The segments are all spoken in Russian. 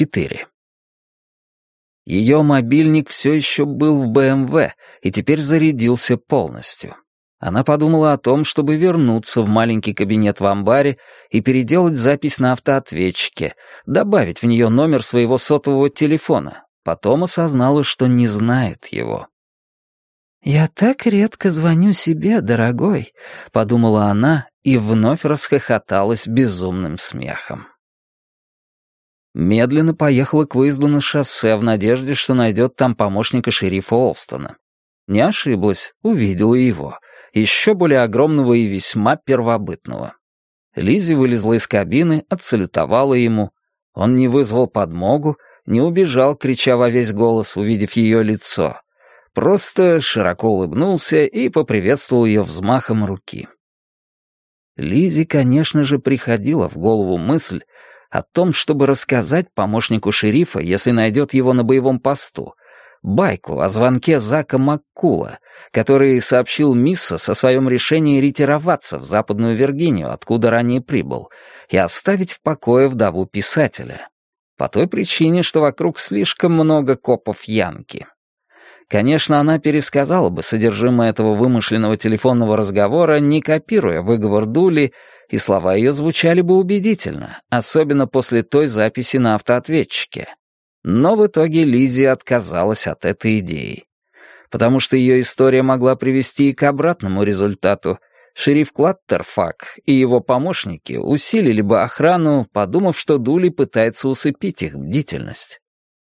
4. Ее мобильник все еще был в БМВ и теперь зарядился полностью. Она подумала о том, чтобы вернуться в маленький кабинет в амбаре и переделать запись на автоответчике, добавить в нее номер своего сотового телефона. Потом осознала, что не знает его. «Я так редко звоню себе, дорогой», — подумала она и вновь расхохоталась безумным смехом. Медленно поехала к выезду на шоссе в надежде, что найдет там помощника шерифа Олстона. Не ошиблась, увидела его, еще более огромного и весьма первобытного. Лизи вылезла из кабины, отсалютовала ему. Он не вызвал подмогу, не убежал, крича во весь голос, увидев ее лицо. Просто широко улыбнулся и поприветствовал ее взмахом руки. Лизе, конечно же, приходила в голову мысль о том, чтобы рассказать помощнику шерифа, если найдет его на боевом посту, байку о звонке Зака Маккула, который сообщил Миссас о своем решении ретироваться в Западную Виргинию, откуда ранее прибыл, и оставить в покое вдову писателя. По той причине, что вокруг слишком много копов Янки. Конечно, она пересказала бы содержимое этого вымышленного телефонного разговора, не копируя выговор Дули, и слова ее звучали бы убедительно, особенно после той записи на автоответчике. Но в итоге Лизи отказалась от этой идеи. Потому что ее история могла привести и к обратному результату. Шериф Клаттерфак и его помощники усилили бы охрану, подумав, что Дули пытается усыпить их бдительность.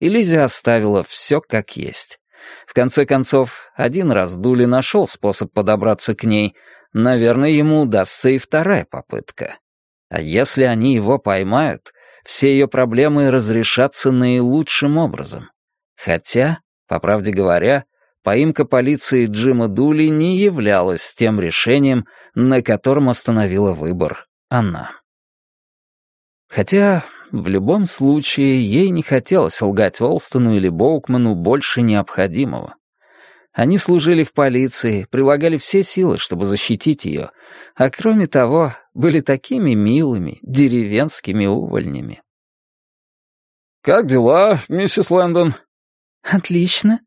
И Лизи оставила все как есть. В конце концов, один раз Дули нашел способ подобраться к ней. Наверное, ему удастся и вторая попытка. А если они его поймают, все ее проблемы разрешатся наилучшим образом. Хотя, по правде говоря, поимка полиции Джима Дули не являлась тем решением, на котором остановила выбор она. Хотя в любом случае, ей не хотелось лгать Олстону или Боукману больше необходимого. Они служили в полиции, прилагали все силы, чтобы защитить ее, а кроме того, были такими милыми, деревенскими увольнями. «Как дела, миссис Лэндон?» «Отлично.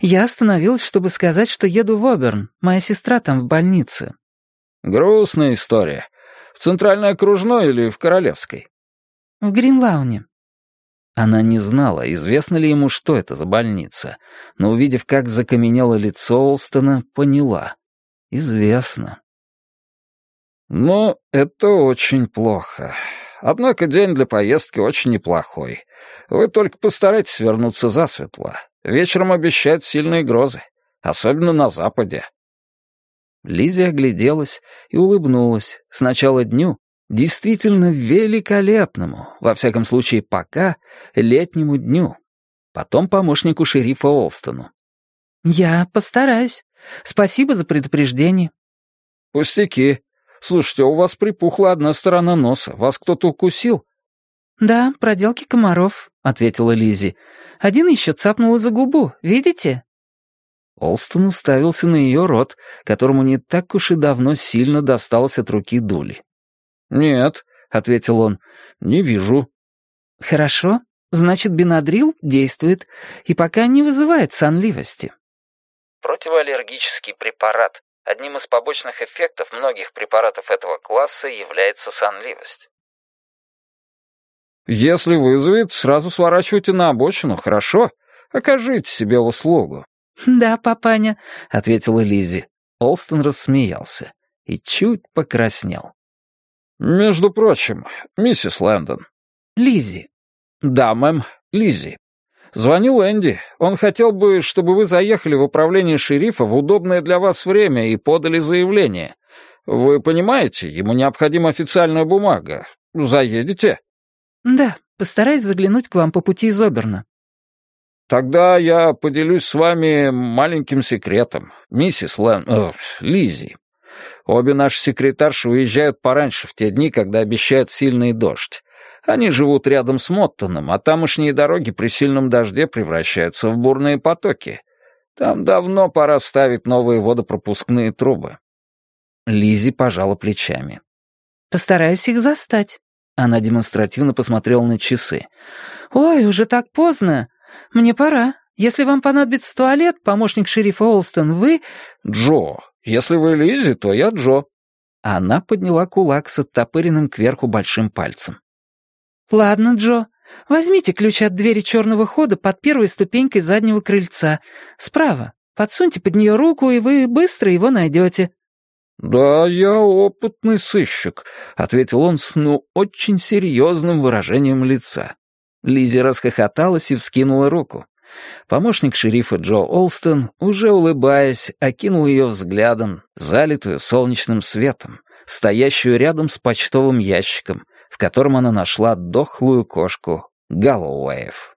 Я остановилась, чтобы сказать, что еду в Оберн. Моя сестра там в больнице». «Грустная история. В Центральной окружной или в Королевской?» В Гринлауне». Она не знала, известно ли ему, что это за больница, но, увидев, как закаменело лицо Олстона, поняла. Известно. «Ну, это очень плохо. Однако день для поездки очень неплохой. Вы только постарайтесь вернуться засветло. Вечером обещают сильные грозы, особенно на западе». Лизия огляделась и улыбнулась. Сначала дню, действительно великолепному, во всяком случае пока, летнему дню. Потом помощнику шерифа Олстону. «Я постараюсь. Спасибо за предупреждение». «Пустяки. Слушайте, у вас припухла одна сторона носа. Вас кто-то укусил?» «Да, проделки комаров», — ответила Лизи. «Один еще цапнул за губу, видите?» Олстон уставился на ее рот, которому не так уж и давно сильно досталось от руки Дули. «Нет», — ответил он, — «не вижу». «Хорошо. Значит, бенадрил действует и пока не вызывает сонливости». Противоаллергический препарат. Одним из побочных эффектов многих препаратов этого класса является сонливость. «Если вызовет, сразу сворачивайте на обочину, хорошо? Окажите себе услугу». «Да, папаня», — ответила Лизи. Олстон рассмеялся и чуть покраснел. «Между прочим, миссис Лэндон». «Лиззи». «Да, мэм, Лиззи. Звонил Энди. Он хотел бы, чтобы вы заехали в управление шерифа в удобное для вас время и подали заявление. Вы понимаете, ему необходима официальная бумага. Заедете?» «Да, постараюсь заглянуть к вам по пути из Оберна». «Тогда я поделюсь с вами маленьким секретом, миссис Лэн... Э, Лиззи. Обе наши секретарши уезжают пораньше в те дни, когда обещают сильный дождь. Они живут рядом с Моттоном, а тамошние дороги при сильном дожде превращаются в бурные потоки. Там давно пора ставить новые водопропускные трубы». Лизи пожала плечами. «Постараюсь их застать». Она демонстративно посмотрела на часы. «Ой, уже так поздно. Мне пора. Если вам понадобится туалет, помощник шерифа Олстон, вы...» «Джо. Если вы Лизи, то я Джо». Она подняла кулак с оттопыренным кверху большим пальцем. «Ладно, Джо. Возьмите ключ от двери черного хода под первой ступенькой заднего крыльца. Справа. Подсуньте под нее руку, и вы быстро его найдете». «Да, я опытный сыщик», — ответил он с ну очень серьезным выражением лица. Лизи расхохоталась и вскинула руку. Помощник шерифа Джо Олстон, уже улыбаясь, окинул ее взглядом, залитую солнечным светом, стоящую рядом с почтовым ящиком, в котором она нашла дохлую кошку Галлоуэев.